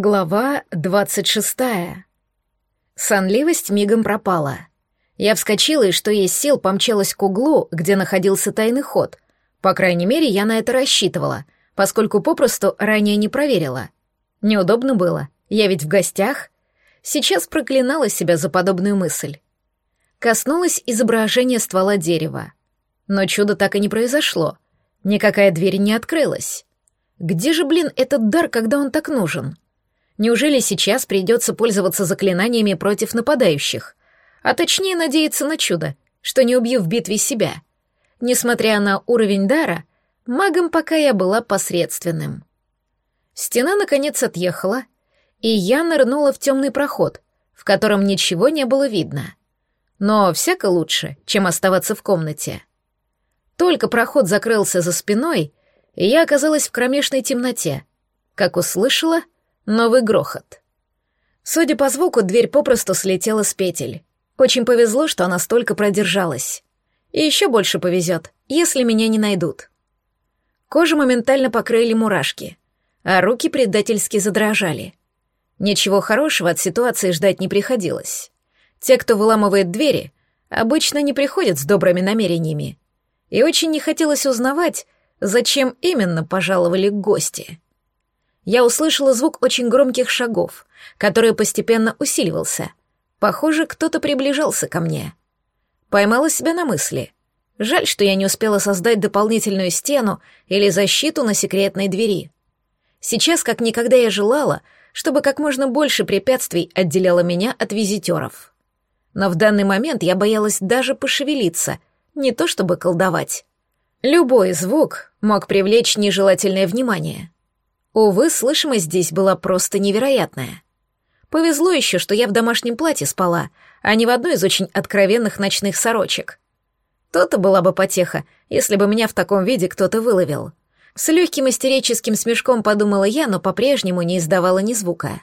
Глава двадцать шестая. Сонливость мигом пропала. Я вскочила и, что есть сил, помчалась к углу, где находился тайный ход. По крайней мере, я на это рассчитывала, поскольку попросту ранее не проверила. Неудобно было, я ведь в гостях. Сейчас проклинала себя за подобную мысль. Коснулась изображения ствола дерева. Но чудо так и не произошло. Никакая дверь не открылась. Где же, блин, этот дар, когда он так нужен? — Неужели сейчас придется пользоваться заклинаниями против нападающих? А точнее надеяться на чудо, что не убью в битве себя. Несмотря на уровень дара, магом пока я была посредственным. Стена, наконец, отъехала, и я нырнула в темный проход, в котором ничего не было видно. Но всяко лучше, чем оставаться в комнате. Только проход закрылся за спиной, и я оказалась в кромешной темноте, как услышала — Новый грохот. Судя по звуку, дверь попросту слетела с петель. Очень повезло, что она столько продержалась. И еще больше повезет, если меня не найдут. Кожу моментально покрыли мурашки, а руки предательски задрожали. Ничего хорошего от ситуации ждать не приходилось. Те, кто выламывает двери, обычно не приходят с добрыми намерениями. И очень не хотелось узнавать, зачем именно пожаловали гости я услышала звук очень громких шагов, который постепенно усиливался. Похоже, кто-то приближался ко мне. Поймала себя на мысли. Жаль, что я не успела создать дополнительную стену или защиту на секретной двери. Сейчас, как никогда, я желала, чтобы как можно больше препятствий отделяло меня от визитеров. Но в данный момент я боялась даже пошевелиться, не то чтобы колдовать. Любой звук мог привлечь нежелательное внимание — Увы, слышимость здесь была просто невероятная. Повезло еще, что я в домашнем платье спала, а не в одной из очень откровенных ночных сорочек. То-то была бы потеха, если бы меня в таком виде кто-то выловил. С легким истерическим смешком подумала я, но по-прежнему не издавала ни звука.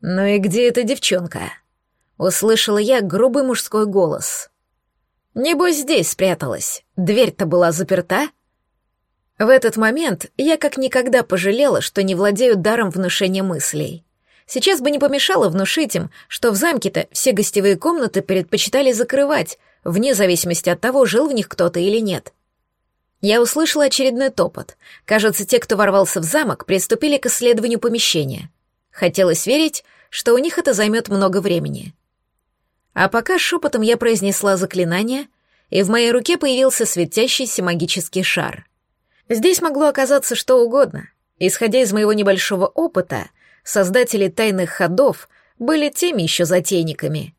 «Ну и где эта девчонка?» Услышала я грубый мужской голос. «Небось, здесь спряталась. Дверь-то была заперта?» В этот момент я как никогда пожалела, что не владею даром внушения мыслей. Сейчас бы не помешало внушить им, что в замке-то все гостевые комнаты предпочитали закрывать, вне зависимости от того, жил в них кто-то или нет. Я услышала очередной топот. Кажется, те, кто ворвался в замок, приступили к исследованию помещения. Хотелось верить, что у них это займет много времени. А пока шепотом я произнесла заклинание, и в моей руке появился светящийся магический шар — Здесь могло оказаться что угодно. Исходя из моего небольшого опыта, создатели тайных ходов были теми еще затейниками.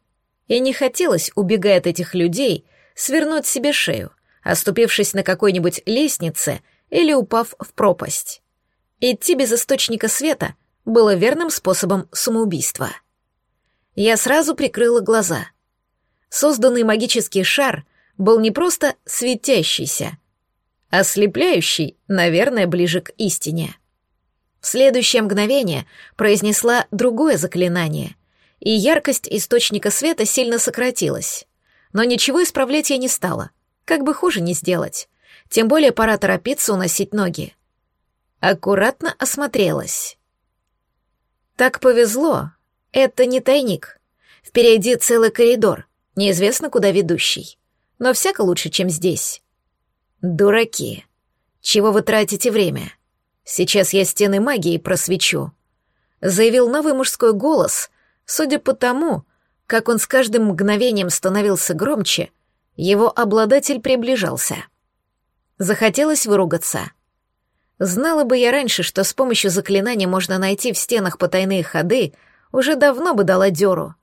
И не хотелось, убегая от этих людей, свернуть себе шею, оступившись на какой-нибудь лестнице или упав в пропасть. Идти без источника света было верным способом самоубийства. Я сразу прикрыла глаза. Созданный магический шар был не просто светящийся — Ослепляющий, наверное, ближе к истине. В следующее мгновение произнесла другое заклинание, и яркость источника света сильно сократилась. Но ничего исправлять я не стала, как бы хуже не сделать. Тем более пора торопиться уносить ноги. Аккуратно осмотрелась. Так повезло. Это не тайник. Впереди целый коридор, неизвестно куда ведущий. Но всяко лучше, чем здесь. «Дураки! Чего вы тратите время? Сейчас я стены магии просвечу», — заявил новый мужской голос. Судя по тому, как он с каждым мгновением становился громче, его обладатель приближался. Захотелось выругаться. Знала бы я раньше, что с помощью заклинания можно найти в стенах потайные ходы, уже давно бы дала дёру.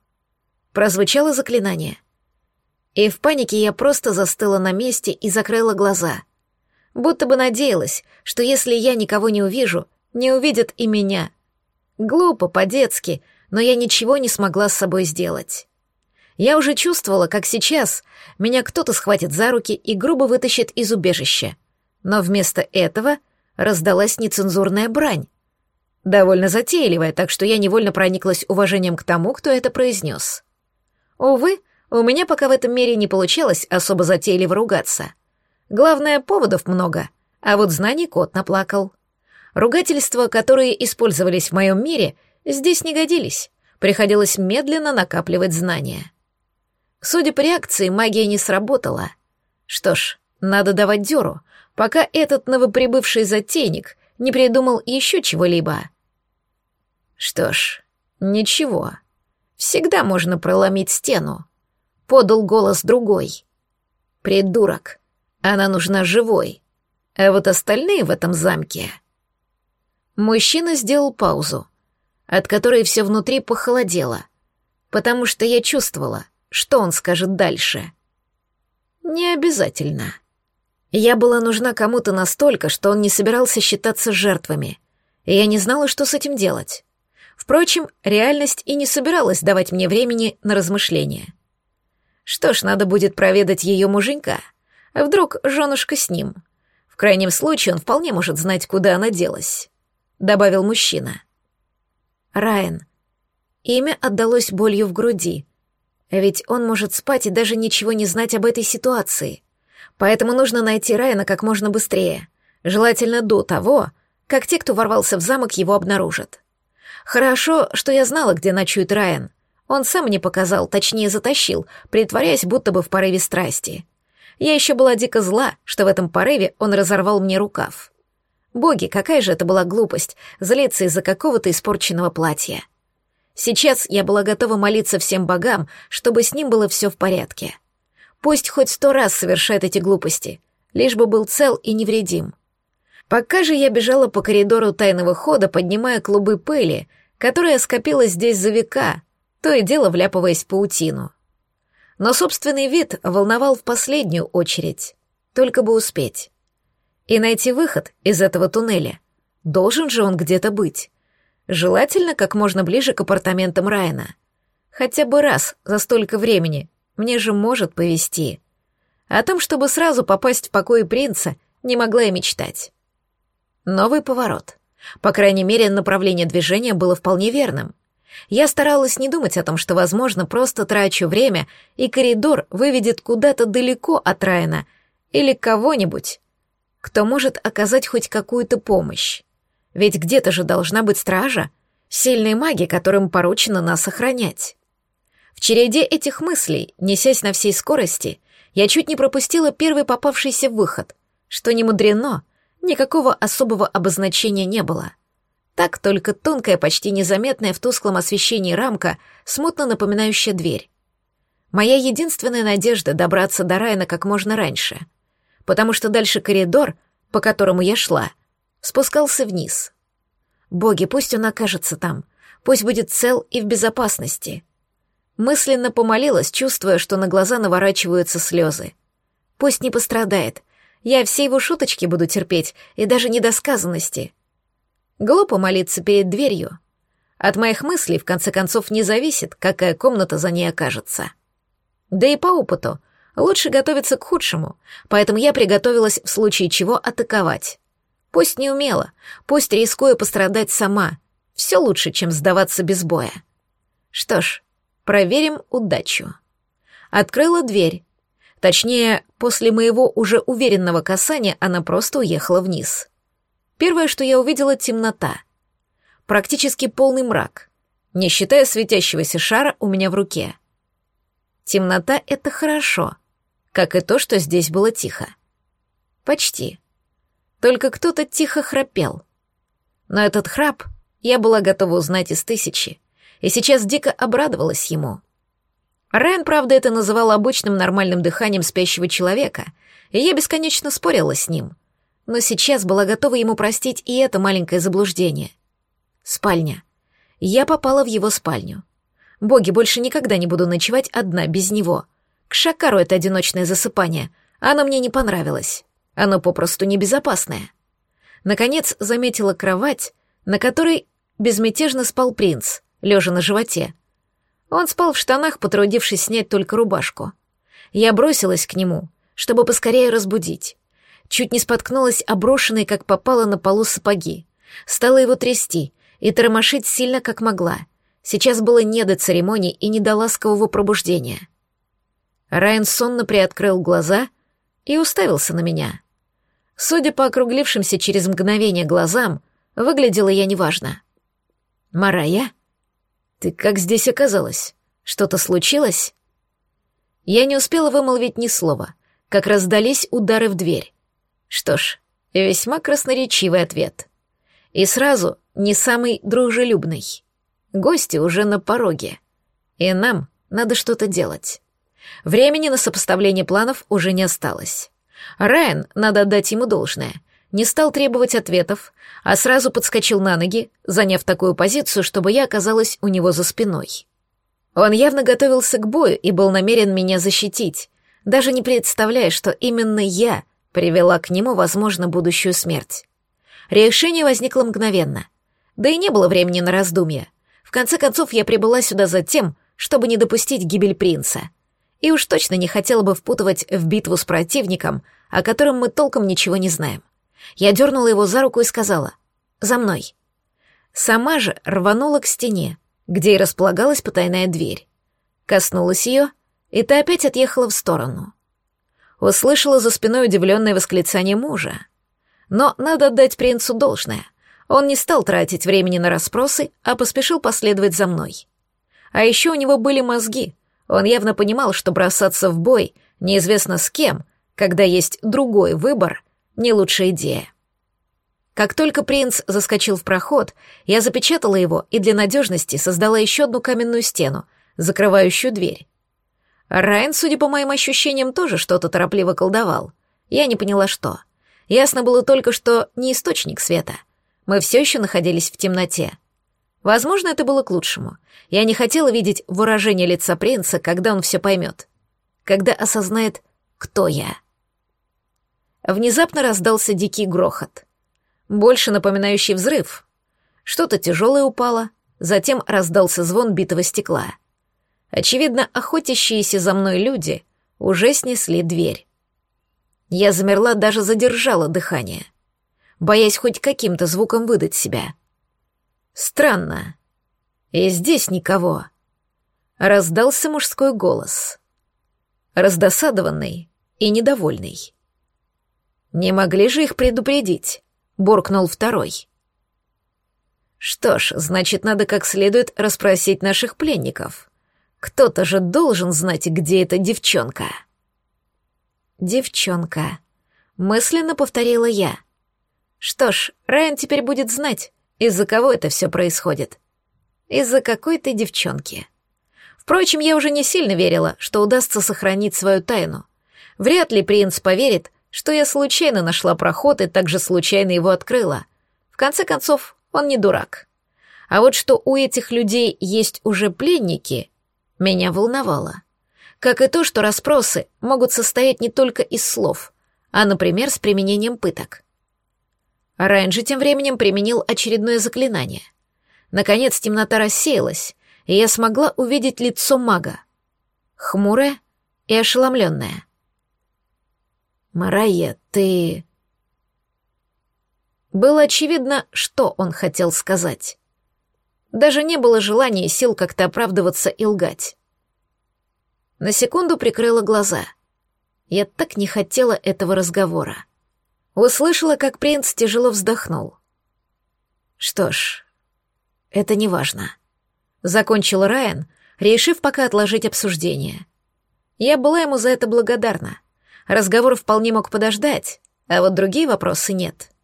Прозвучало заклинание. И в панике я просто застыла на месте и закрыла глаза. Будто бы надеялась, что если я никого не увижу, не увидят и меня. Глупо, по-детски, но я ничего не смогла с собой сделать. Я уже чувствовала, как сейчас меня кто-то схватит за руки и грубо вытащит из убежища. Но вместо этого раздалась нецензурная брань. Довольно затейливая, так что я невольно прониклась уважением к тому, кто это произнес. Увы, у меня пока в этом мире не получалось особо затейливо ругаться. Главное, поводов много, а вот знаний кот наплакал. Ругательства, которые использовались в моем мире, здесь не годились. Приходилось медленно накапливать знания. Судя по реакции, магия не сработала. Что ж, надо давать дёру, пока этот новоприбывший затейник не придумал еще чего-либо. Что ж, ничего. Всегда можно проломить стену. Подал голос другой. Придурок. Она нужна живой. А вот остальные в этом замке... Мужчина сделал паузу, от которой все внутри похолодело, потому что я чувствовала, что он скажет дальше. Не обязательно. Я была нужна кому-то настолько, что он не собирался считаться жертвами, и я не знала, что с этим делать. Впрочем, реальность и не собиралась давать мне времени на размышления. Что ж, надо будет проведать ее муженька. А вдруг женушка с ним? В крайнем случае он вполне может знать, куда она делась. — добавил мужчина. Райан. Имя отдалось болью в груди. Ведь он может спать и даже ничего не знать об этой ситуации. Поэтому нужно найти Райана как можно быстрее. Желательно до того, как те, кто ворвался в замок, его обнаружат. Хорошо, что я знала, где ночует Райан. Он сам мне показал, точнее затащил, притворяясь, будто бы в порыве страсти. Я еще была дико зла, что в этом порыве он разорвал мне рукав. Боги, какая же это была глупость, злиться из-за какого-то испорченного платья. Сейчас я была готова молиться всем богам, чтобы с ним было все в порядке. Пусть хоть сто раз совершает эти глупости, лишь бы был цел и невредим. Пока же я бежала по коридору тайного хода, поднимая клубы пыли, которая скопилась здесь за века, то и дело вляпываясь в паутину. Но собственный вид волновал в последнюю очередь, только бы успеть и найти выход из этого туннеля. Должен же он где-то быть. Желательно как можно ближе к апартаментам Райана. Хотя бы раз за столько времени. Мне же может повезти. О том, чтобы сразу попасть в покой принца, не могла и мечтать. Новый поворот. По крайней мере, направление движения было вполне верным. Я старалась не думать о том, что, возможно, просто трачу время, и коридор выведет куда-то далеко от Райана или кого-нибудь, кто может оказать хоть какую-то помощь. Ведь где-то же должна быть стража, сильные маги, которым поручено нас охранять. В череде этих мыслей, несясь на всей скорости, я чуть не пропустила первый попавшийся выход, что не мудрено, никакого особого обозначения не было. Так только тонкая, почти незаметная в тусклом освещении рамка, смутно напоминающая дверь. Моя единственная надежда — добраться до Райана как можно раньше — потому что дальше коридор, по которому я шла, спускался вниз. Боги, пусть он окажется там, пусть будет цел и в безопасности. Мысленно помолилась, чувствуя, что на глаза наворачиваются слезы. Пусть не пострадает, я все его шуточки буду терпеть, и даже недосказанности. Глупо молиться перед дверью. От моих мыслей, в конце концов, не зависит, какая комната за ней окажется. Да и по опыту — Лучше готовиться к худшему, поэтому я приготовилась в случае чего атаковать. Пусть не умела, пусть рискую пострадать сама. Все лучше, чем сдаваться без боя. Что ж, проверим удачу. Открыла дверь. Точнее, после моего уже уверенного касания она просто уехала вниз. Первое, что я увидела — темнота. Практически полный мрак, не считая светящегося шара у меня в руке. Темнота — это хорошо — как и то, что здесь было тихо. Почти. Только кто-то тихо храпел. Но этот храп я была готова узнать из тысячи, и сейчас дико обрадовалась ему. Райан, правда, это называл обычным нормальным дыханием спящего человека, и я бесконечно спорила с ним. Но сейчас была готова ему простить и это маленькое заблуждение. Спальня. Я попала в его спальню. Боги, больше никогда не буду ночевать одна без него — к Шакару это одиночное засыпание. Оно мне не понравилось. Оно попросту небезопасное. Наконец заметила кровать, на которой безмятежно спал принц, лежа на животе. Он спал в штанах, потрудившись снять только рубашку. Я бросилась к нему, чтобы поскорее разбудить. Чуть не споткнулась оброшенной, как попало на полу сапоги. Стала его трясти и тормошить сильно, как могла. Сейчас было не до церемоний и не до ласкового пробуждения. Райан сонно приоткрыл глаза и уставился на меня. Судя по округлившимся через мгновение глазам, Выглядела я неважно. «Марая? Ты как здесь оказалась? Что-то случилось?» Я не успела вымолвить ни слова, как раздались удары в дверь. Что ж, весьма красноречивый ответ. И сразу не самый дружелюбный. Гости уже на пороге. И нам надо что-то делать. Времени на сопоставление планов уже не осталось. Райан, надо отдать ему должное, не стал требовать ответов, а сразу подскочил на ноги, заняв такую позицию, чтобы я оказалась у него за спиной. Он явно готовился к бою и был намерен меня защитить, даже не представляя, что именно я привела к нему, возможно, будущую смерть. Решение возникло мгновенно. Да и не было времени на раздумья. В конце концов, я прибыла сюда за тем, чтобы не допустить гибель принца. И уж точно не хотела бы впутывать в битву с противником, о котором мы толком ничего не знаем. Я дернула его за руку и сказала «За мной». Сама же рванула к стене, где и располагалась потайная дверь. Коснулась ее, и та опять отъехала в сторону. Услышала за спиной удивленное восклицание мужа. Но надо отдать принцу должное. Он не стал тратить времени на расспросы, а поспешил последовать за мной. А еще у него были мозги. Он явно понимал, что бросаться в бой неизвестно с кем, когда есть другой выбор, не лучшая идея. Как только принц заскочил в проход, я запечатала его и для надежности создала еще одну каменную стену, закрывающую дверь. Райан, судя по моим ощущениям, тоже что-то торопливо колдовал. Я не поняла, что. Ясно было только, что не источник света. Мы все еще находились в темноте. Возможно, это было к лучшему. Я не хотела видеть выражение лица принца, когда он все поймет. Когда осознает, кто я. Внезапно раздался дикий грохот больше напоминающий взрыв. Что-то тяжелое упало, затем раздался звон битого стекла. Очевидно, охотящиеся за мной люди уже снесли дверь. Я замерла, даже задержала дыхание, боясь хоть каким-то звуком выдать себя. Странно. И здесь никого. Раздался мужской голос. Раздосадованный и недовольный. Не могли же их предупредить? — буркнул второй. «Что ж, значит, надо как следует расспросить наших пленников. Кто-то же должен знать, где эта девчонка». «Девчонка», — мысленно повторила я. «Что ж, Райан теперь будет знать, из-за кого это все происходит. Из-за какой-то девчонки». Впрочем, я уже не сильно верила, что удастся сохранить свою тайну. Вряд ли принц поверит, что я случайно нашла проход и также случайно его открыла. В конце концов, он не дурак. А вот что у этих людей есть уже пленники, меня волновало. Как и то, что расспросы могут состоять не только из слов, а, например, с применением пыток. Райан же тем временем применил очередное заклинание. Наконец темнота рассеялась, и я смогла увидеть лицо мага. Хмурое и ошеломленное. «Марайя, ты...» Было очевидно, что он хотел сказать. Даже не было желания и сил как-то оправдываться и лгать. На секунду прикрыла глаза. Я так не хотела этого разговора. Услышала, как принц тяжело вздохнул. Что ж, это не важно. Закончил Райан, решив пока отложить обсуждение. Я была ему за это благодарна. Разговор вполне мог подождать, а вот другие вопросы нет.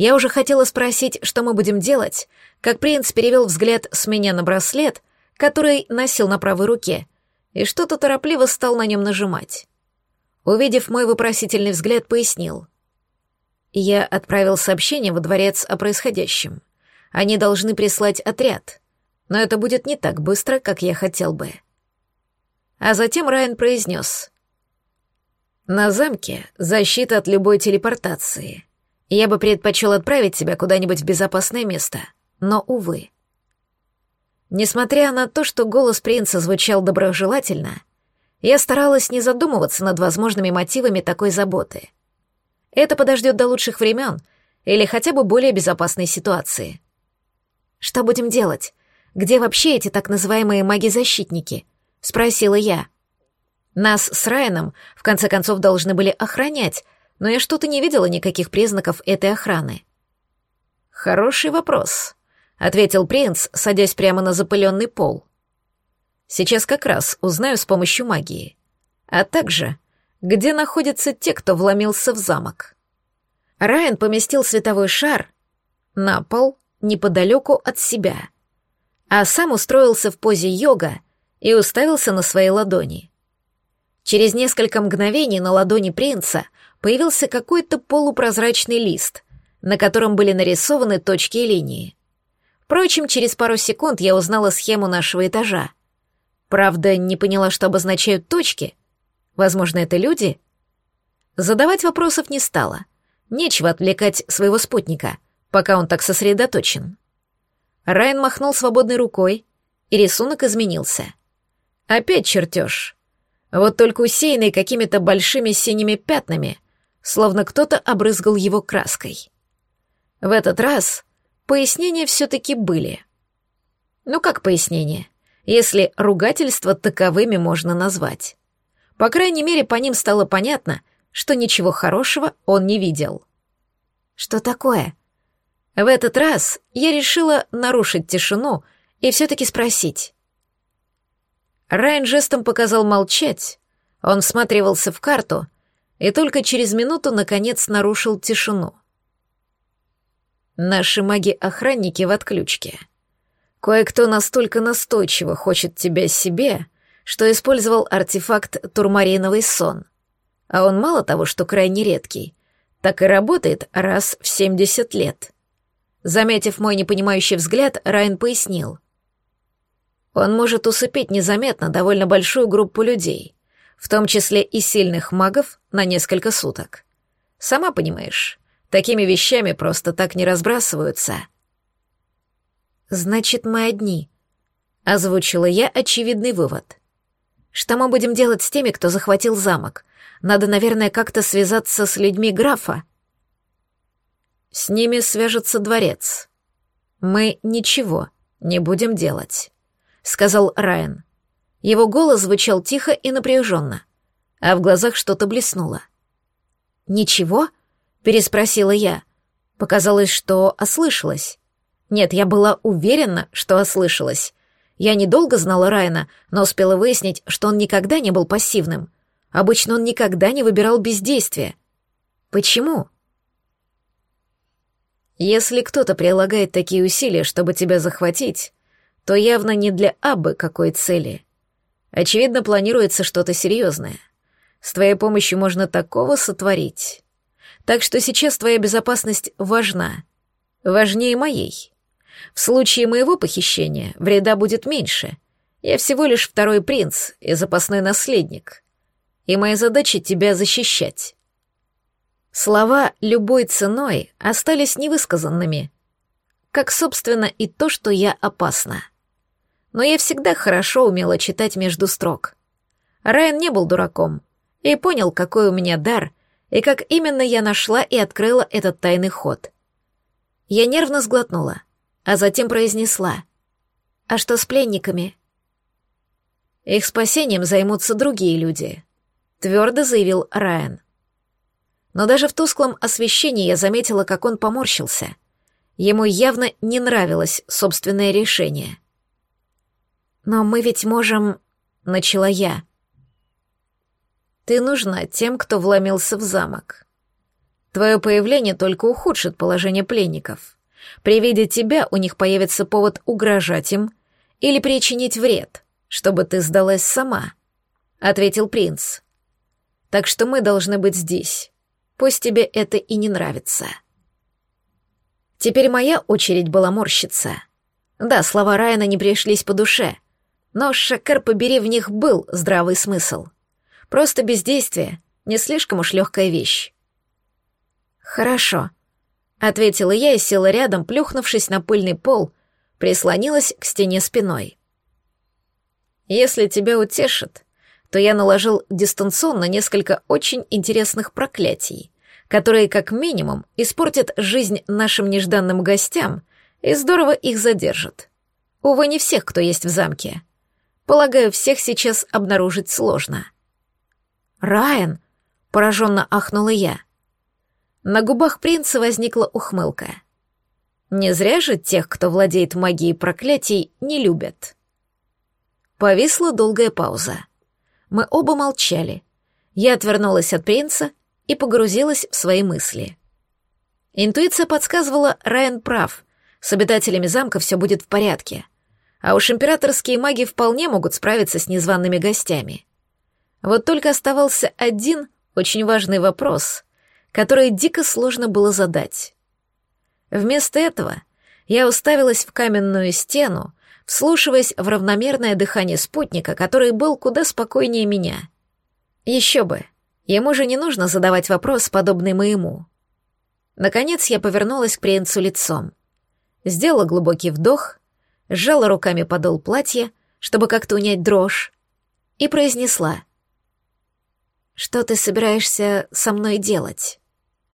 Я уже хотела спросить, что мы будем делать, как принц перевел взгляд с меня на браслет, который носил на правой руке, и что-то торопливо стал на нем нажимать. Увидев мой вопросительный взгляд, пояснил. Я отправил сообщение во дворец о происходящем. Они должны прислать отряд, но это будет не так быстро, как я хотел бы. А затем Райан произнес. На замке защита от любой телепортации. Я бы предпочел отправить тебя куда-нибудь в безопасное место, но, увы. Несмотря на то, что голос принца звучал доброжелательно, я старалась не задумываться над возможными мотивами такой заботы. Это подождет до лучших времен или хотя бы более безопасной ситуации. «Что будем делать? Где вообще эти так называемые маги-защитники?» — спросила я. — нас с Райаном, в конце концов, должны были охранять, но я что-то не видела никаких признаков этой охраны. Хороший вопрос, ответил принц, садясь прямо на запыленный пол. Сейчас как раз узнаю с помощью магии. А также, где находятся те, кто вломился в замок. Райан поместил световой шар на пол неподалеку от себя, а сам устроился в позе йога и уставился на свои ладони. Через несколько мгновений на ладони принца появился какой-то полупрозрачный лист, на котором были нарисованы точки и линии. Впрочем, через пару секунд я узнала схему нашего этажа. Правда, не поняла, что обозначают точки. Возможно, это люди? Задавать вопросов не стала. Нечего отвлекать своего спутника, пока он так сосредоточен. Райан махнул свободной рукой, и рисунок изменился. Опять чертеж. Вот только усеянный какими-то большими синими пятнами, словно кто-то обрызгал его краской. В этот раз пояснения все-таки были. Ну как пояснения, если ругательства таковыми можно назвать? По крайней мере, по ним стало понятно, что ничего хорошего он не видел. Что такое? В этот раз я решила нарушить тишину и все-таки спросить. Райан жестом показал молчать, он всматривался в карту и только через минуту, наконец, нарушил тишину. Наши маги-охранники в отключке. Кое-кто настолько настойчиво хочет тебя себе, что использовал артефакт турмариновый сон. А он мало того, что крайне редкий, так и работает раз в 70 лет. Заметив мой непонимающий взгляд, Райан пояснил. Он может усыпить незаметно довольно большую группу людей, в том числе и сильных магов, на несколько суток. Сама понимаешь, Такими вещами просто так не разбрасываются. Значит, мы одни. Озвучила я очевидный вывод. Что мы будем делать с теми, кто захватил замок? Надо, наверное, как-то связаться с людьми графа. С ними свяжется дворец. Мы ничего не будем делать, сказал Райан. Его голос звучал тихо и напряженно, а в глазах что-то блеснуло. Ничего? переспросила я. Показалось, что ослышалась. Нет, я была уверена, что ослышалась. Я недолго знала Райана, но успела выяснить, что он никогда не был пассивным. Обычно он никогда не выбирал бездействие. Почему? Если кто-то прилагает такие усилия, чтобы тебя захватить, то явно не для абы какой цели. Очевидно, планируется что-то серьезное. С твоей помощью можно такого сотворить. Так что сейчас твоя безопасность важна. Важнее моей. В случае моего похищения вреда будет меньше. Я всего лишь второй принц и запасной наследник. И моя задача — тебя защищать. Слова «любой ценой» остались невысказанными. Как, собственно, и то, что я опасна. Но я всегда хорошо умела читать между строк. Райан не был дураком и понял, какой у меня дар — и как именно я нашла и открыла этот тайный ход. Я нервно сглотнула, а затем произнесла. «А что с пленниками?» «Их спасением займутся другие люди», — твердо заявил Райан. Но даже в тусклом освещении я заметила, как он поморщился. Ему явно не нравилось собственное решение. «Но мы ведь можем...» — начала я. Ты нужна тем, кто вломился в замок. Твое появление только ухудшит положение пленников. При виде тебя у них появится повод угрожать им или причинить вред, чтобы ты сдалась сама, — ответил принц. Так что мы должны быть здесь. Пусть тебе это и не нравится. Теперь моя очередь была морщиться. Да, слова Райана не пришлись по душе, но, шакар побери, в них был здравый смысл — Просто бездействие — не слишком уж легкая вещь. «Хорошо», — ответила я и села рядом, плюхнувшись на пыльный пол, прислонилась к стене спиной. «Если тебя утешит, то я наложил дистанционно несколько очень интересных проклятий, которые, как минимум, испортят жизнь нашим нежданным гостям и здорово их задержат. Увы, не всех, кто есть в замке. Полагаю, всех сейчас обнаружить сложно». «Райан!» — пораженно ахнула я. На губах принца возникла ухмылка. Не зря же тех, кто владеет магией проклятий, не любят. Повисла долгая пауза. Мы оба молчали. Я отвернулась от принца и погрузилась в свои мысли. Интуиция подсказывала, Райан прав. С обитателями замка все будет в порядке. А уж императорские маги вполне могут справиться с незваными гостями. Вот только оставался один очень важный вопрос, который дико сложно было задать. Вместо этого я уставилась в каменную стену, вслушиваясь в равномерное дыхание спутника, который был куда спокойнее меня. Еще бы, ему же не нужно задавать вопрос, подобный моему. Наконец я повернулась к принцу лицом. Сделала глубокий вдох, сжала руками подол платья, чтобы как-то унять дрожь, и произнесла. «Что ты собираешься со мной делать?»